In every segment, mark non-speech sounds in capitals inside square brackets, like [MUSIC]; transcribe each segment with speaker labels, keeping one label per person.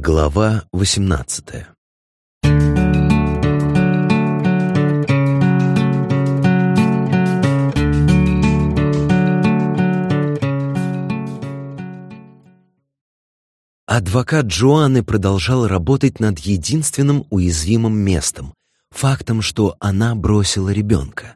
Speaker 1: Глава 18 Адвокат Джоанны продолжал работать над единственным уязвимым местом — фактом, что она бросила ребенка.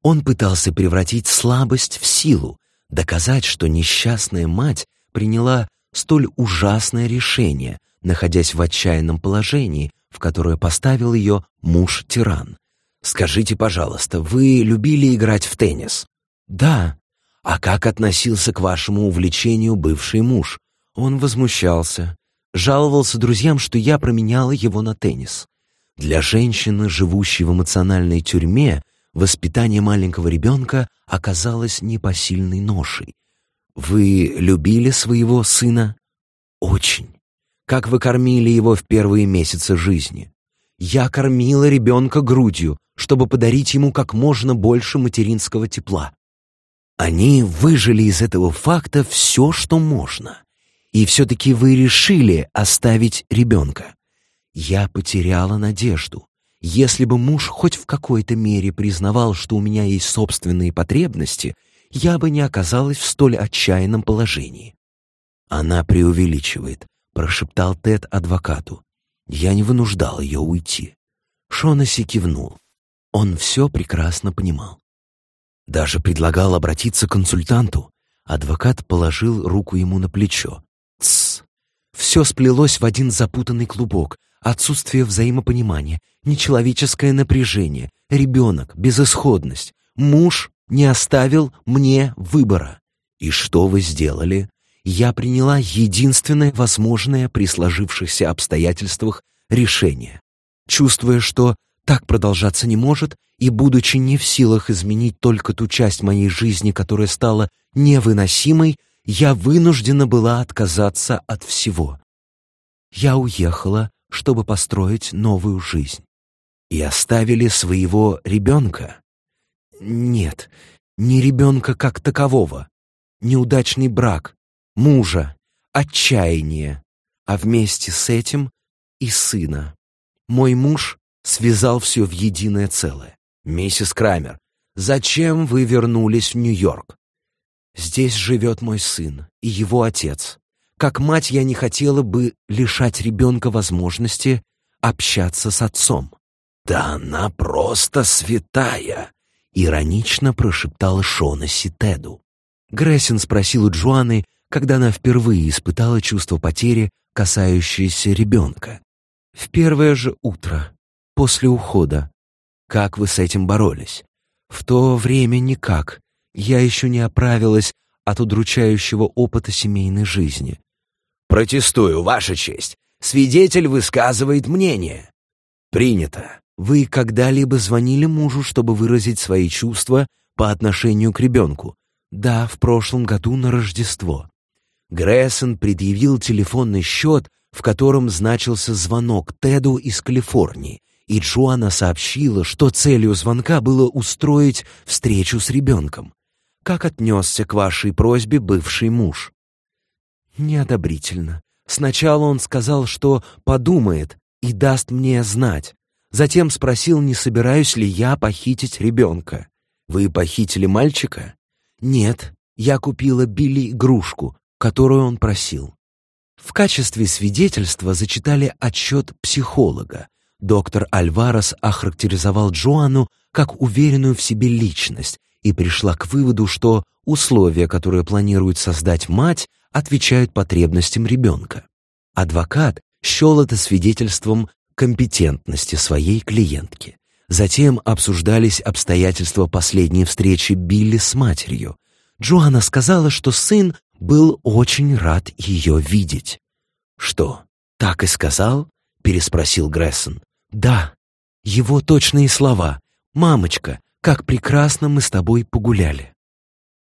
Speaker 1: Он пытался превратить слабость в силу, доказать, что несчастная мать приняла столь ужасное решение, находясь в отчаянном положении, в которое поставил ее муж-тиран. «Скажите, пожалуйста, вы любили играть в теннис?» «Да». «А как относился к вашему увлечению бывший муж?» Он возмущался, жаловался друзьям, что я променяла его на теннис. Для женщины, живущей в эмоциональной тюрьме, воспитание маленького ребенка оказалось непосильной ношей. Вы любили своего сына? Очень. Как вы кормили его в первые месяцы жизни? Я кормила ребенка грудью, чтобы подарить ему как можно больше материнского тепла. Они выжили из этого факта все, что можно. И все-таки вы решили оставить ребенка. Я потеряла надежду. Если бы муж хоть в какой-то мере признавал, что у меня есть собственные потребности — я бы не оказалась в столь отчаянном положении. Она преувеличивает, прошептал Тед адвокату. Я не вынуждал ее уйти. Шонаси кивнул. Он все прекрасно понимал. Даже предлагал обратиться к консультанту. Адвокат положил руку ему на плечо. Тсс. Все сплелось в один запутанный клубок. Отсутствие взаимопонимания, нечеловеческое напряжение, ребенок, безысходность, муж не оставил мне выбора. И что вы сделали? Я приняла единственное возможное при сложившихся обстоятельствах решение. Чувствуя, что так продолжаться не может, и будучи не в силах изменить только ту часть моей жизни, которая стала невыносимой, я вынуждена была отказаться от всего. Я уехала, чтобы построить новую жизнь. И оставили своего ребенка. Нет, не ребенка как такового. Неудачный брак, мужа, отчаяние, а вместе с этим и сына. Мой муж связал все в единое целое. «Миссис Крамер, зачем вы вернулись в Нью-Йорк? Здесь живет мой сын и его отец. Как мать я не хотела бы лишать ребенка возможности общаться с отцом». «Да она просто святая!» Иронично прошептал Шонаси Теду. Грессин спросил у Джоанны, когда она впервые испытала чувство потери, касающееся ребенка. «В первое же утро, после ухода. Как вы с этим боролись?» «В то время никак. Я еще не оправилась от удручающего опыта семейной жизни». «Протестую, Ваша честь. Свидетель высказывает мнение». «Принято. Вы когда-либо звонили мужу, чтобы выразить свои чувства по отношению к ребенку? Да, в прошлом году на Рождество. Грессон предъявил телефонный счет, в котором значился звонок Теду из Калифорнии, и Джоанна сообщила, что целью звонка было устроить встречу с ребенком. Как отнесся к вашей просьбе бывший муж? Неодобрительно. Сначала он сказал, что подумает и даст мне знать. Затем спросил, не собираюсь ли я похитить ребенка. «Вы похитили мальчика?» «Нет, я купила Билли игрушку, которую он просил». В качестве свидетельства зачитали отчет психолога. Доктор Альварес охарактеризовал Джоанну как уверенную в себе личность и пришла к выводу, что условия, которые планирует создать мать, отвечают потребностям ребенка. Адвокат счел это свидетельством компетентности своей клиентки. Затем обсуждались обстоятельства последней встречи Билли с матерью. Джоанна сказала, что сын был очень рад ее видеть. «Что, так и сказал?» — переспросил Грессон. «Да, его точные слова. Мамочка, как прекрасно мы с тобой погуляли».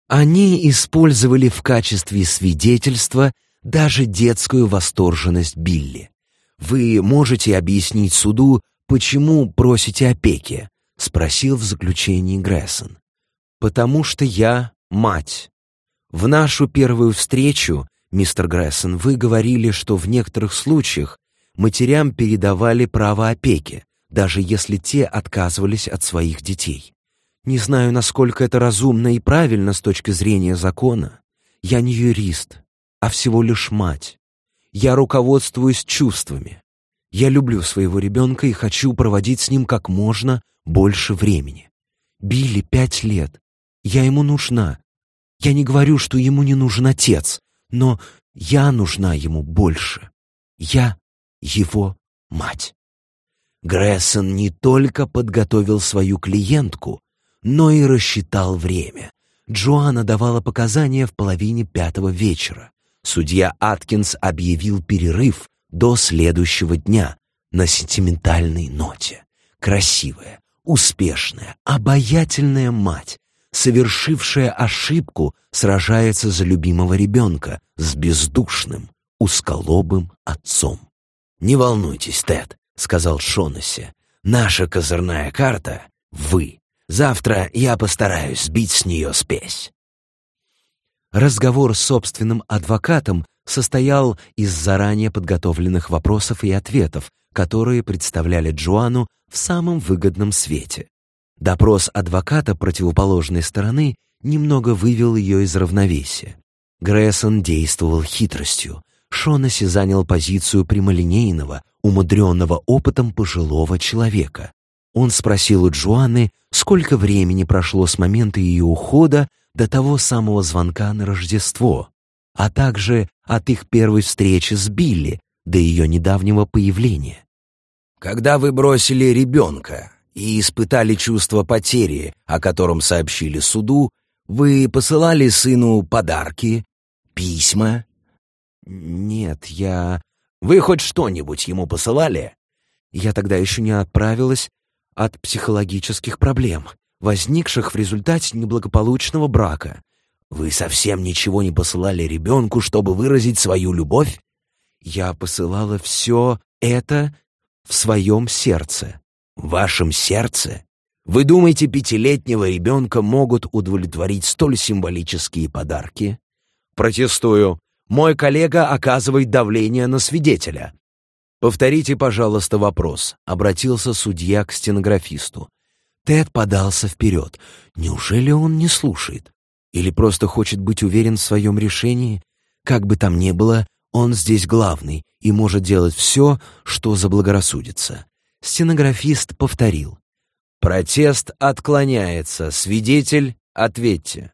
Speaker 1: Они использовали в качестве свидетельства даже детскую восторженность Билли. Вы можете объяснить суду, почему просите опеки?» — спросил в заключении Грессон. «Потому что я мать. В нашу первую встречу Мистер Грессон, вы говорили, что в некоторых случаях матерям передавали право опеки, даже если те отказывались от своих детей. Не знаю, насколько это разумно и правильно с точки зрения закона. Я не юрист, а всего лишь мать. Я руководствуюсь чувствами. Я люблю своего ребенка и хочу проводить с ним как можно больше времени. Билли пять лет. Я ему нужна. Я не говорю, что ему не нужен отец, но я нужна ему больше. Я его мать. Грессон не только подготовил свою клиентку, но и рассчитал время. Джоанна давала показания в половине пятого вечера. Судья Аткинс объявил перерыв до следующего дня на сентиментальной ноте. Красивая, успешная, обаятельная мать, совершившая ошибку, сражается за любимого ребенка с бездушным, узколобым отцом. «Не волнуйтесь, Тед», — сказал Шонесси. «Наша козырная карта — вы. Завтра я постараюсь сбить с нее спесь». Разговор с собственным адвокатом состоял из заранее подготовленных вопросов и ответов, которые представляли Джоанну в самом выгодном свете. Допрос адвоката противоположной стороны немного вывел ее из равновесия. Грессон действовал хитростью. Шонаси занял позицию прямолинейного, умудренного опытом пожилого человека. Он спросил у Джоанны, сколько времени прошло с момента ее ухода до того самого звонка на Рождество, а также от их первой встречи с Билли до ее недавнего появления. «Когда вы бросили ребенка и испытали чувство потери, о котором сообщили суду, вы посылали сыну подарки, письма?» «Нет, я...» «Вы хоть что-нибудь ему посылали?» «Я тогда еще не отправилась от психологических проблем, возникших в результате неблагополучного брака. Вы совсем ничего не посылали ребенку, чтобы выразить свою любовь?» «Я посылала все это в своем сердце. В вашем сердце? Вы думаете, пятилетнего ребенка могут удовлетворить столь символические подарки? Протестую. Мой коллега оказывает давление на свидетеля. Повторите, пожалуйста, вопрос. Обратился судья к стенографисту. Тед подался вперед. Неужели он не слушает? Или просто хочет быть уверен в своем решении? Как бы там ни было, он здесь главный и может делать все, что заблагорассудится. Стенографист повторил. «Протест отклоняется. Свидетель, ответьте».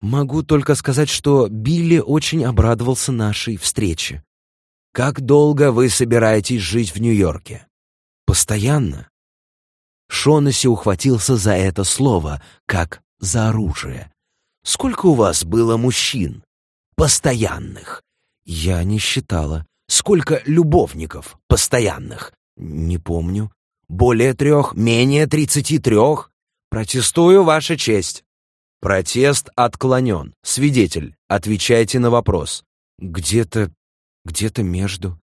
Speaker 1: Могу только сказать, что Билли очень обрадовался нашей встрече. Как долго вы собираетесь жить в Нью-Йорке? Постоянно. Шонаси ухватился за это слово, как за оружие. Сколько у вас было мужчин? постоянных. Я не считала. Сколько любовников постоянных? Не помню. Более трех, менее тридцати трех? Протестую, Ваша честь. Протест отклонен. Свидетель, отвечайте на вопрос. Где-то, где-то между.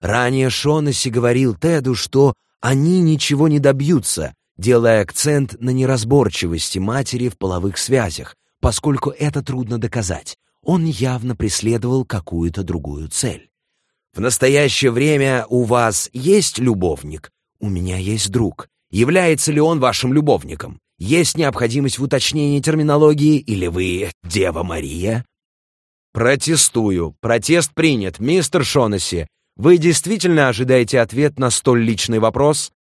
Speaker 1: Ранее Шонаси говорил Теду, что они ничего не добьются, делая акцент на неразборчивости матери в половых связях, поскольку это трудно доказать он явно преследовал какую-то другую цель. «В настоящее время у вас есть любовник? У меня есть друг. Является ли он вашим любовником? Есть необходимость в уточнении терминологии или вы Дева Мария?» «Протестую. Протест принят, мистер Шонесси. Вы действительно ожидаете ответ на столь личный вопрос?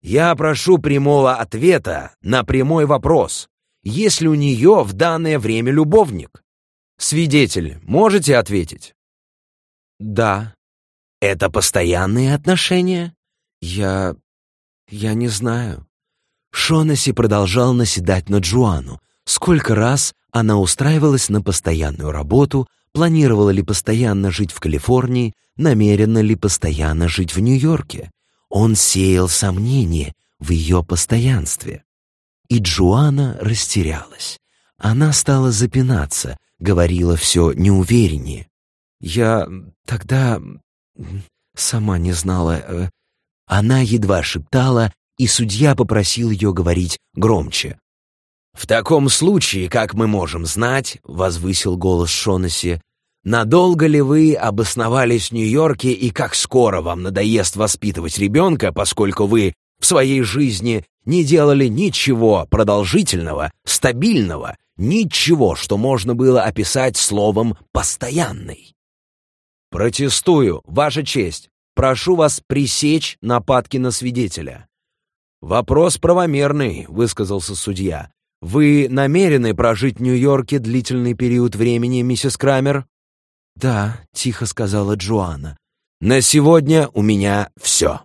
Speaker 1: Я прошу прямого ответа на прямой вопрос. Есть ли у нее в данное время любовник?» Свидетель, можете ответить? Да. Это постоянные отношения? Я... я не знаю. Шонаси продолжал наседать на Джуану. Сколько раз она устраивалась на постоянную работу, планировала ли постоянно жить в Калифорнии, намерена ли постоянно жить в Нью-Йорке. Он сеял сомнения в ее постоянстве. И Джуана растерялась. Она стала запинаться, говорила все неувереннее. «Я тогда сама не знала...» э, Она едва шептала, и судья попросил ее говорить громче. «В таком случае, как мы можем знать, — возвысил голос Шонаси, — Надолго ли вы обосновались в Нью-Йорке и как скоро вам надоест воспитывать ребенка, поскольку вы в своей жизни не делали ничего продолжительного, стабильного, ничего, что можно было описать словом «постоянный». «Протестую, Ваша честь. Прошу вас пресечь нападки на свидетеля». «Вопрос правомерный», — высказался судья. «Вы намерены прожить в Нью-Йорке длительный период времени, миссис Крамер?» «Да», — тихо сказала Джоанна. «На сегодня у меня все».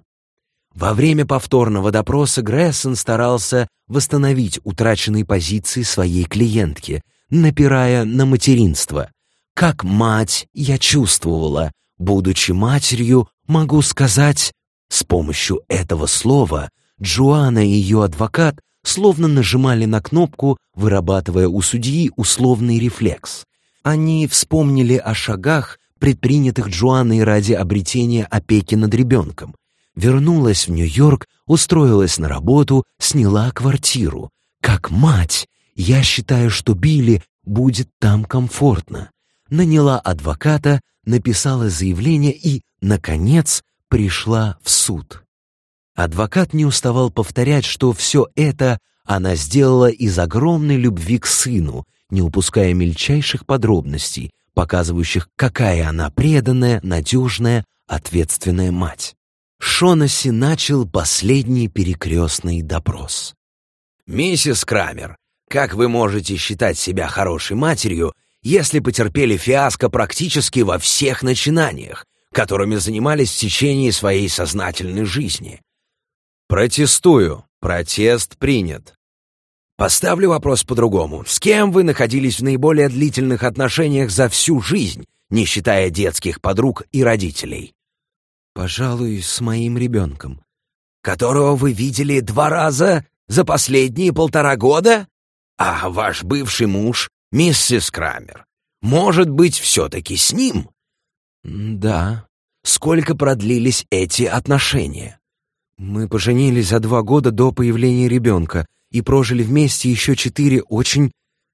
Speaker 1: Во время повторного допроса Грессон старался восстановить утраченные позиции своей клиентки, напирая на материнство. Как мать я чувствовала, будучи матерью, могу сказать, с помощью этого слова Джоанна и ее адвокат словно нажимали на кнопку, вырабатывая у судьи условный рефлекс. Они вспомнили о шагах, предпринятых Джоанной ради обретения опеки над ребенком, вернулась в Нью-Йорк, устроилась на работу, сняла квартиру. Как мать, я считаю, что Билли будет там комфортно. Наняла адвоката, написала заявление и, наконец, пришла в суд. Адвокат не уставал повторять, что все это она сделала из огромной любви к сыну, не упуская мельчайших подробностей, показывающих, какая она преданная, надежная, ответственная мать. Шонаси начал последний перекрестный допрос. «Миссис Крамер, как вы можете считать себя хорошей матерью, если потерпели фиаско практически во всех начинаниях, которыми занимались в течение своей сознательной жизни?» «Протестую. Протест принят». Поставлю вопрос по-другому. С кем вы находились в наиболее длительных отношениях за всю жизнь, не считая детских подруг и родителей? Пожалуй, с моим ребенком. Которого вы видели два раза за последние полтора года? А ваш бывший муж, миссис Крамер, может быть, все-таки с ним? Да. Сколько продлились эти отношения? Мы поженились за два года до появления ребенка и прожили вместе еще четыре очень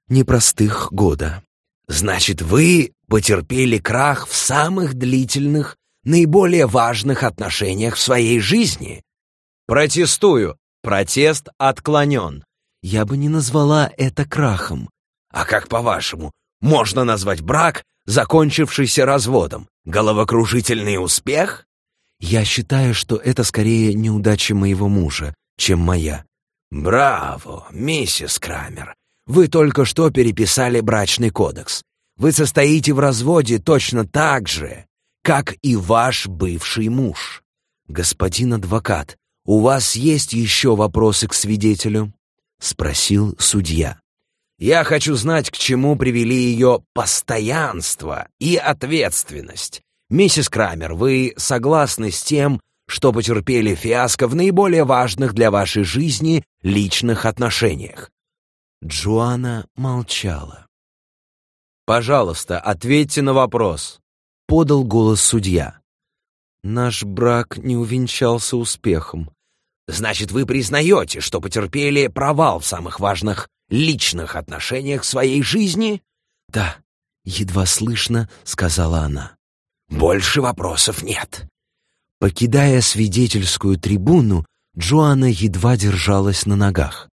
Speaker 1: непростых года. Значит, вы потерпели крах в самых длительных наиболее важных отношениях в своей жизни. Протестую. Протест отклонен. Я бы не назвала это крахом. А как по-вашему, можно назвать брак, закончившийся разводом, головокружительный успех? Я считаю, что это скорее неудача моего мужа, чем моя. Браво, миссис Крамер. Вы только что переписали брачный кодекс. Вы состоите в разводе точно так же, как и ваш бывший муж. Господин адвокат, у вас есть еще вопросы к свидетелю? Спросил судья. Я хочу знать, к чему привели ее постоянство и ответственность. Миссис Крамер, вы согласны с тем, что потерпели фиаско в наиболее важных для вашей жизни личных отношениях? Джоанна молчала. «Пожалуйста, ответьте на вопрос», подал голос судья. «Наш брак не увенчался успехом». «Значит, вы признаете, что потерпели провал в самых важных личных отношениях своей жизни?» «Да», — едва слышно сказала она. «Больше вопросов нет». Покидая свидетельскую трибуну, Джоанна едва держалась на ногах.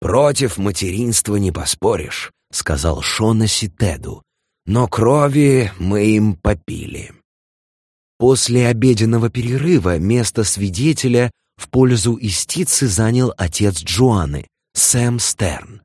Speaker 1: «Против материнства не поспоришь», — сказал Шонаси Теду но крови мы им попили. После обеденного перерыва место свидетеля в пользу истицы занял отец Джоанны, Сэм Стерн.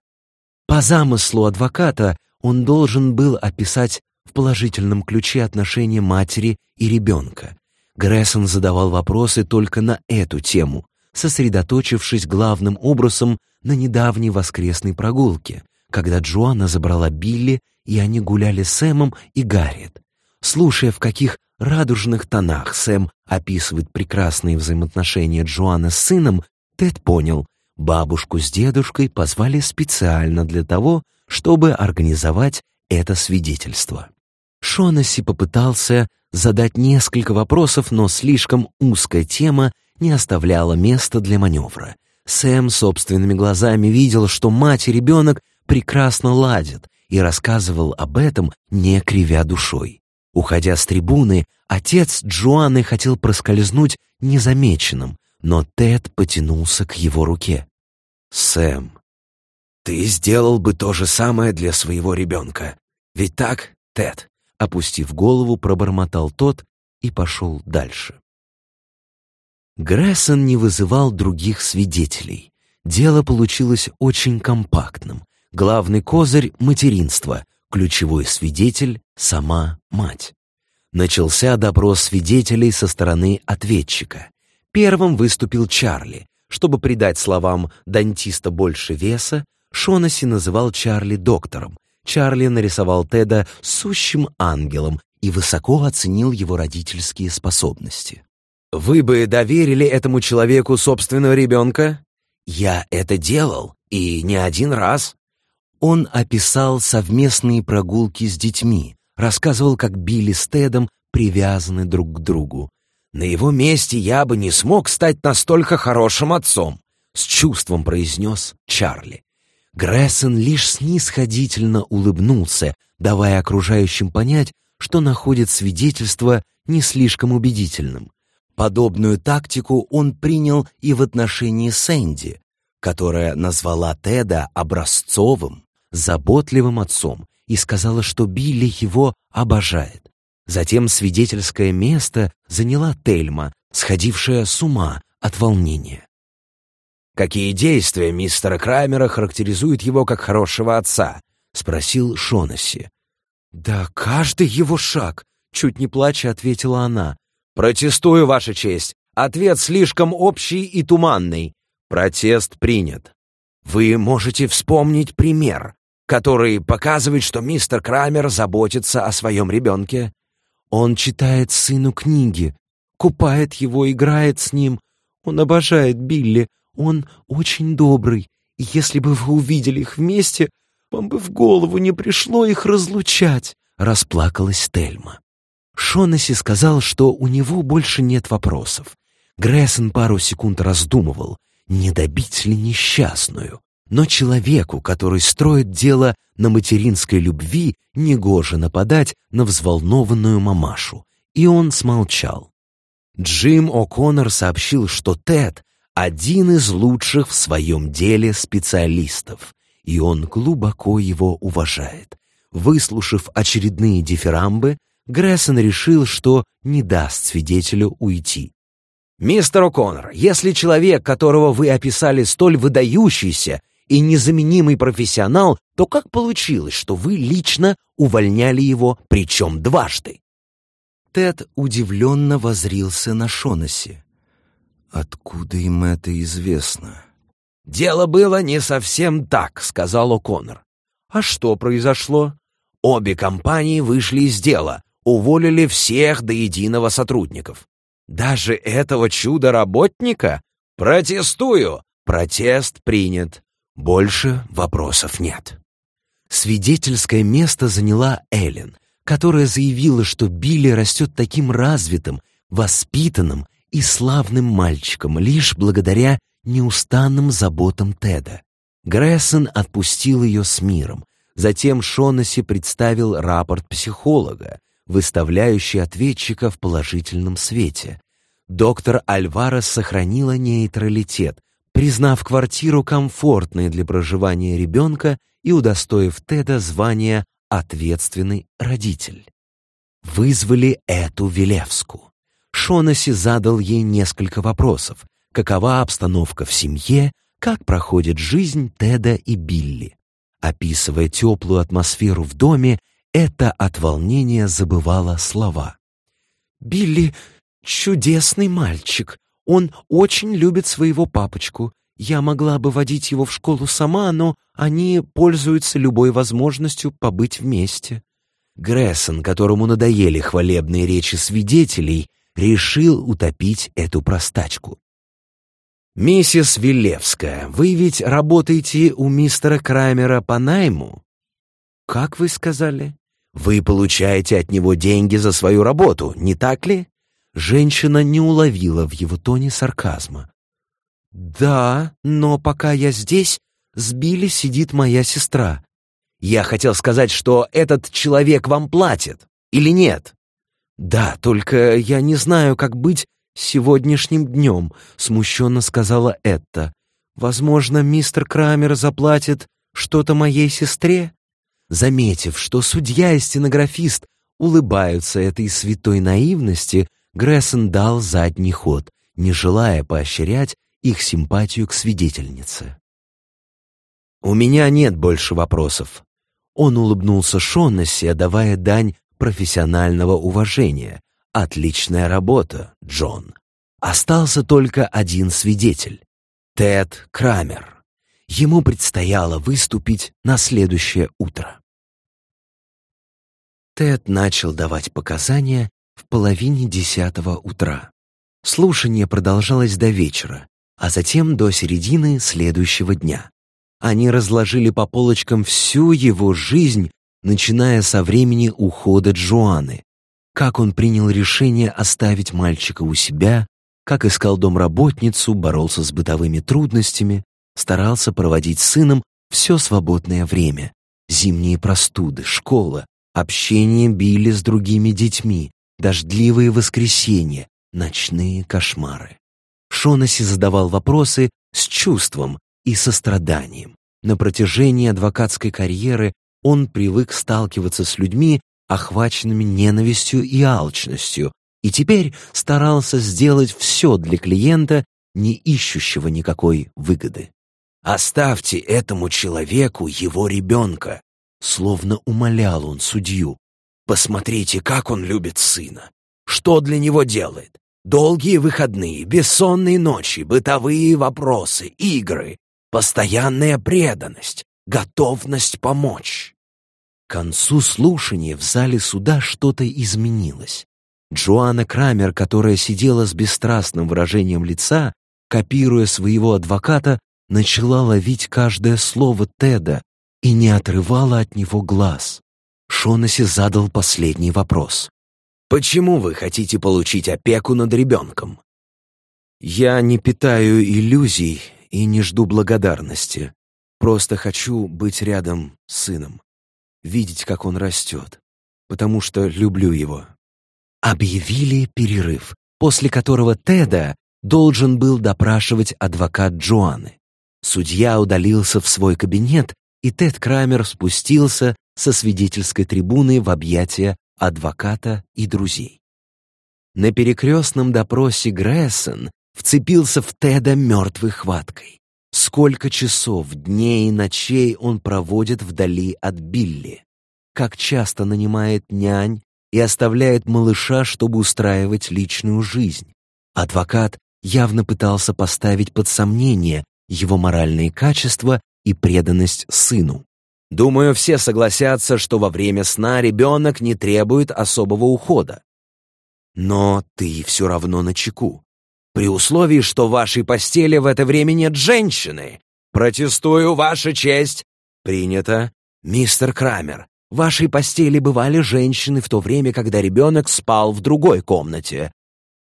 Speaker 1: По замыслу адвоката он должен был описать в положительном ключе отношения матери и ребенка. Грессон задавал вопросы только на эту тему, сосредоточившись главным образом на недавней воскресной прогулке, когда Джоанна забрала Билли и они гуляли с Сэмом и Гарриет. Слушая, в каких радужных тонах Сэм описывает прекрасные взаимоотношения Джоанны с сыном, Тед понял, бабушку с дедушкой позвали специально для того, чтобы организовать это свидетельство. Шонаси попытался задать несколько вопросов, но слишком узкая тема не оставляла места для маневра. Сэм собственными глазами видел, что мать и ребенок прекрасно ладят, и рассказывал об этом, не кривя душой. Уходя с трибуны, отец Джоанны хотел проскользнуть незамеченным, но Тед потянулся к его руке. «Сэм, ты сделал бы то же самое для своего ребенка. Ведь так, Тед?» Опустив голову, пробормотал тот и пошел дальше. Грессон не вызывал других свидетелей. Дело получилось очень компактным. Главный козырь — материнство, ключевой свидетель — сама мать. Начался допрос свидетелей со стороны ответчика. Первым выступил Чарли. Чтобы придать словам дантиста больше веса, Шонаси называл Чарли доктором. Чарли нарисовал Теда сущим ангелом и высоко оценил его родительские способности. «Вы бы доверили этому человеку собственного ребенка?» «Я это делал, и не один раз». Он описал совместные прогулки с детьми, рассказывал, как Билли с Тедом привязаны друг к другу. «На его месте я бы не смог стать настолько хорошим отцом», — с чувством произнес Чарли. Грессен лишь снисходительно улыбнулся, давая окружающим понять, что находит свидетельство не слишком убедительным. Подобную тактику он принял и в отношении Сэнди, которая назвала Теда образцовым, заботливым отцом и сказала, что Билли его обожает. Затем свидетельское место заняла Тельма, сходившая с ума от волнения. «Какие действия мистера Краймера характеризуют его как хорошего отца?» — спросил Шонесси. «Да каждый его шаг», — чуть не плача ответила она. «Протестую, Ваша честь. Ответ слишком общий и туманный. Протест принят. Вы можете вспомнить пример, который показывает, что мистер Крамер заботится о своем ребенке. Он читает сыну книги, купает его, играет с ним. Он обожает Билли, он очень добрый, и если бы вы увидели их вместе, вам бы в голову не пришло их разлучать», — расплакалась Тельма. Шонесси сказал, что у него больше нет вопросов. Грессен пару секунд раздумывал, не добить ли несчастную. Но человеку, который строит дело на материнской любви, негоже нападать на взволнованную мамашу. И он смолчал. Джим О'Коннор сообщил, что Тед — один из лучших в своем деле специалистов, и он глубоко его уважает. Выслушав очередные дифирамбы, Грессон решил, что не даст свидетелю уйти. «Мистер О'Коннор, если человек, которого вы описали, столь выдающийся и незаменимый профессионал, то как получилось, что вы лично увольняли его, причем дважды?» Тед удивленно возрился на Шонаси. «Откуда им это известно?» «Дело было не совсем так», — сказал О'Коннор. «А что произошло?» «Обе компании вышли из дела, уволили всех до единого сотрудников. Даже этого чудо-работника? Протестую! Протест принят. Больше вопросов нет. Свидетельское место заняла Эллен, которая заявила, что Билли растет таким развитым, воспитанным и славным мальчиком лишь благодаря неустанным заботам Теда. Грессон отпустил ее с миром. Затем Шонаси представил рапорт психолога, выставляющий ответчика в положительном свете. Доктор Альварес сохранила нейтралитет, признав квартиру комфортной для проживания ребенка и удостоив Теда звания «ответственный родитель». Вызвали эту Велевску. Шонаси задал ей несколько вопросов. Какова обстановка в семье, как проходит жизнь Теда и Билли. Описывая теплую атмосферу в доме, это от волнения забывало слова. «Билли — чудесный мальчик. Он очень любит своего папочку. Я могла бы водить его в школу сама, но они пользуются любой возможностью побыть вместе». Грессон, которому надоели хвалебные речи свидетелей, решил утопить эту простачку. «Миссис Вилевская, вы ведь работаете у мистера Краймера по найму?» «Как вы сказали?» Вы получаете от него деньги за свою работу, не так ли? Женщина не уловила в его тоне сарказма. Да, но пока я здесь, с Билли сидит моя сестра. Я хотел сказать, что этот человек вам платит. Или нет?» «Да, только я не знаю, как быть сегодняшним днем», — смущенно сказала Этта. «Возможно, мистер Крамер заплатит что-то моей сестре?» Заметив, что судья и стенографист улыбаются этой святой наивности, Грессон дал задний ход, не желая поощрять их симпатию к свидетельнице. «У меня нет больше вопросов». Он улыбнулся Шоннесси, отдавая дань профессионального уважения. «Отличная работа, Джон. Остался только один свидетель — Тед Крамер. Ему предстояло выступить на следующее утро». Тед начал давать показания в половине десятого утра. Слушание продолжалось до вечера, а затем до середины следующего дня. Они разложили по полочкам всю его жизнь, начиная со времени ухода Джоанны. Как он принял решение оставить мальчика у себя, как искал домработницу, боролся с бытовыми трудностями, старался проводить с сыном все свободное время. Зимние простуды, школа, общение Билли с другими детьми, дождливые воскресенья, ночные кошмары. Шонаси задавал вопросы с чувством и состраданием. На протяжении адвокатской карьеры он привык сталкиваться с людьми, охваченными ненавистью и алчностью, и теперь старался сделать все для клиента, не ищущего никакой выгоды. «Оставьте этому человеку его ребенка», словно умолял он судью. «Посмотрите, как он любит сына. Что для него делает? Долгие выходные, бессонные ночи, бытовые вопросы, игры, постоянная преданность, готовность помочь. К концу слушания в зале суда что-то изменилось. Джоанна Крамер, которая сидела с бесстрастным выражением лица, копируя своего адвоката, начала ловить каждое слово Теда и не отрывала от него глаз. Шонаси задал последний вопрос. «Почему вы хотите получить опеку над ребенком?» «Я не питаю иллюзий и не жду благодарности. Просто хочу быть рядом с сыном, видеть, как он растет, потому что люблю его». Объявили перерыв, после которого Теда должен был допрашивать адвокат Джоанны. Судья удалился в свой кабинет, и Тед Крамер спустился со свидетельской трибуны в объятия адвоката и друзей. На перекрестном допросе Грессон вцепился в Теда мертвой хваткой. Сколько часов, дней и ночей он проводит вдали от Билли. Как часто нанимает нянь и оставляет малыша, чтобы устраивать личную жизнь. Адвокат явно пытался поставить под сомнение его моральные качества и преданность сыну. Думаю, все согласятся, что во время сна ребенок не требует особого ухода. Но ты все равно на чеку. При условии, что в вашей постели в это время нет женщины. Протестую, ваша честь. Принято. Мистер Крамер, в вашей постели бывали женщины в то время, когда ребенок спал в другой комнате.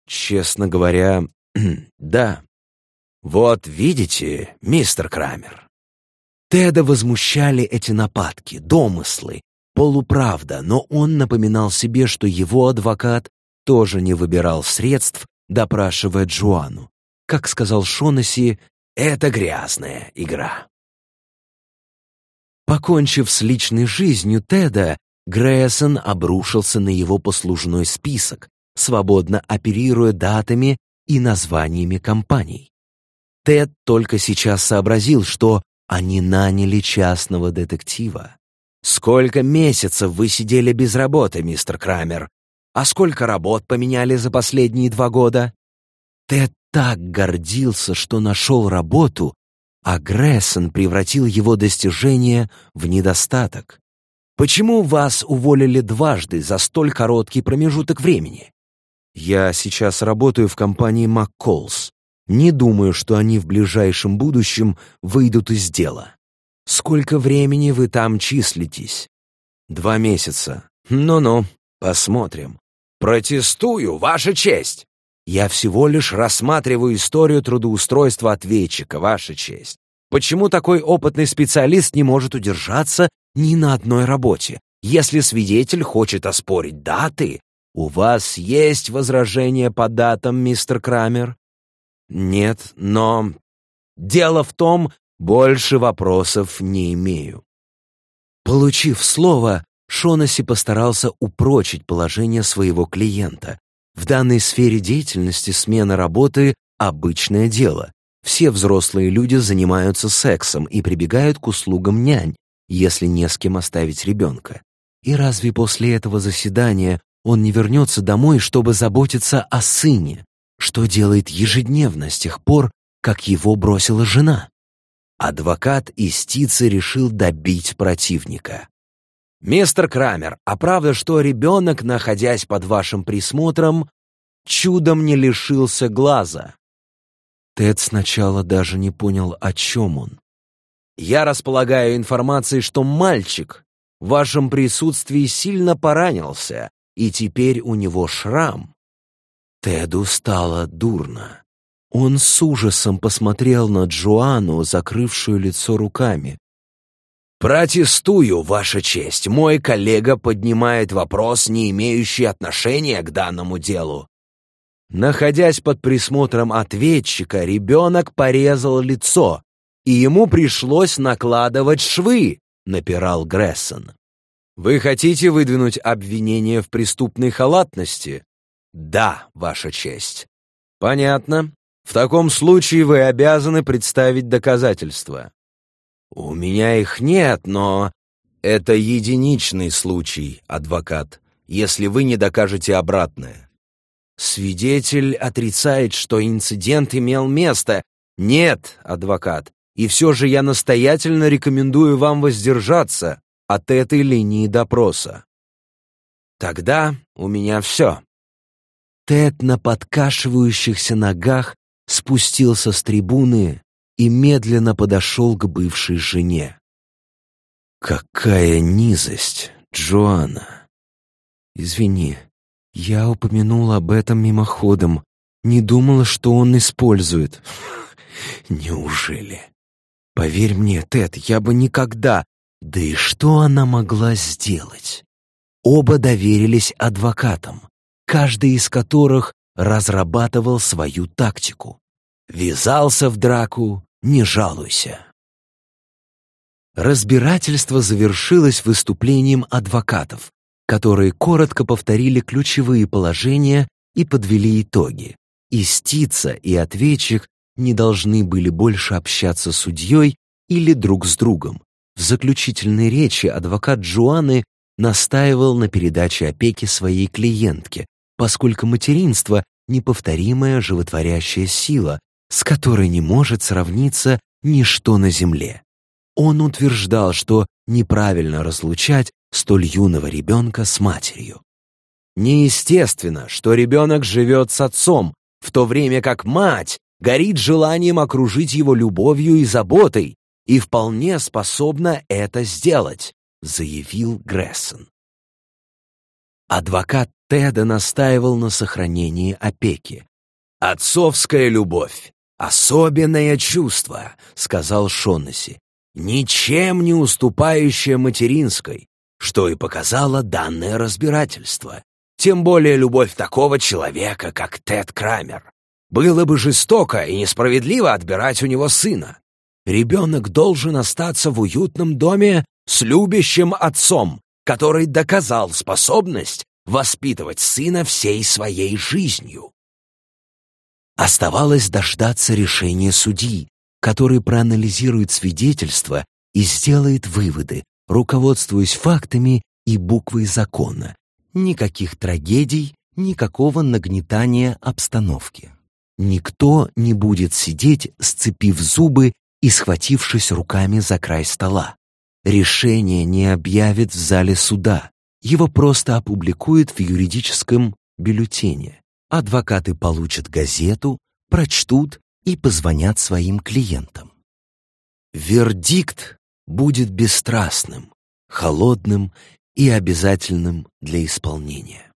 Speaker 1: Честно говоря, [CLEARS THROAT] да. Вот видите, мистер Крамер, Теда возмущали эти нападки, домыслы, полуправда, но он напоминал себе, что его адвокат тоже не выбирал средств, допрашивая Джоанну. Как сказал Шонаси, это грязная игра. Покончив с личной жизнью Теда, Грейсон обрушился на его послужной список, свободно оперируя датами и названиями компаний. Тед только сейчас сообразил, что они наняли частного детектива. Сколько месяцев вы сидели без работы, мистер Крамер? А сколько работ поменяли за последние два года? Тед так гордился, что нашел работу, а Грессон превратил его достижение в недостаток. Почему вас уволили дважды за столь короткий промежуток времени? Я сейчас работаю в компании «Макколс», не думаю, что они в ближайшем будущем выйдут из дела. Сколько времени вы там числитесь? Два месяца. Ну-ну, посмотрим. Протестую, Ваша честь. Я всего лишь рассматриваю историю трудоустройства ответчика, Ваша честь. Почему такой опытный специалист не может удержаться ни на одной работе. Если свидетель хочет оспорить даты, у вас есть возражения по датам, мистер Крамер? Нет, но... Дело в том, больше вопросов не имею. Получив слово, Шонаси постарался упрочить положение своего клиента. В данной сфере деятельности смена работы — обычное дело. Все взрослые люди занимаются сексом и прибегают к услугам нянь, если не с кем оставить ребенка. И разве после этого заседания он не вернется домой, чтобы заботиться о сыне, что делает ежедневно с тех пор, как его бросила жена? Адвокат Истицы решил добить противника. «Мистер Крамер, а правда, что ребенок, находясь под вашим присмотром, чудом не лишился глаза?» Тед сначала даже не понял, о чем он. «Я располагаю информацией, что мальчик в вашем присутствии сильно поранился, и теперь у него шрам». Теду стало дурно. Он с ужасом посмотрел на Джоанну, закрывшую лицо руками. «Протестую, Ваша честь. Мой коллега поднимает вопрос, не имеющий отношения к данному делу. Находясь под присмотром ответчика, ребенок порезал лицо, и ему пришлось накладывать швы», — напирал Грессон. «Вы хотите выдвинуть обвинение в преступной халатности?» «Да, Ваша честь». «Понятно. В таком случае вы обязаны представить доказательства». «У меня их нет, но...» «Это единичный случай, адвокат, если вы не докажете обратное». «Свидетель отрицает, что инцидент имел место». «Нет, адвокат, и все же я настоятельно рекомендую вам воздержаться от этой линии допроса». «Тогда у меня все». Тед на подкашивающихся ногах спустился с трибуны и медленно подошел к бывшей жене. «Какая низость, Джоанна!» «Извини, я упомянула об этом мимоходом. Не думала, что он использует». [LAUGHS] «Неужели?» «Поверь мне, Тед, я бы никогда...» Да и что она могла сделать? Оба доверились адвокатам, каждый из которых разрабатывал свою тактику. Ввязался в драку, не жалуйся. Разбирательство завершилось выступлением адвокатов, которые коротко повторили ключевые положения и подвели итоги. Истица и ответчик не должны были больше общаться с судьей или друг с другом. В заключительной речи адвокат Джоанны настаивал на передаче опеки своей клиентке, поскольку материнство — неповторимая животворящая сила, с которой не может сравниться ничто на земле. Он утверждал, что неправильно разлучать столь юного ребенка с матерью. Неестественно, что ребенок живет с отцом, в то время как мать горит желанием окружить его любовью и заботой и вполне способна это сделать, заявил Грессон. Адвокат Теда настаивал на сохранении опеки. «Отцовская любовь «Особенное чувство», — сказал Шоннесси, «ничем не уступающее материнской, что и показало данное разбирательство. Тем более любовь такого человека, как Тед Крамер. Было бы жестоко и несправедливо отбирать у него сына. Ребенок должен остаться в уютном доме с любящим отцом, который доказал способность воспитывать сына всей своей жизнью. Оставалось дождаться решения судьи, который проанализирует свидетельства и сделает выводы, руководствуясь фактами и буквой закона. Никаких трагедий, никакого нагнетания обстановки. Никто не будет сидеть, сцепив зубы и схватившись руками за край стола. Решение не объявит в зале суда, его просто опубликуют в юридическом бюллетене. Адвокаты получат газету, прочтут и позвонят своим клиентам. Вердикт будет бесстрастным, холодным и обязательным для исполнения.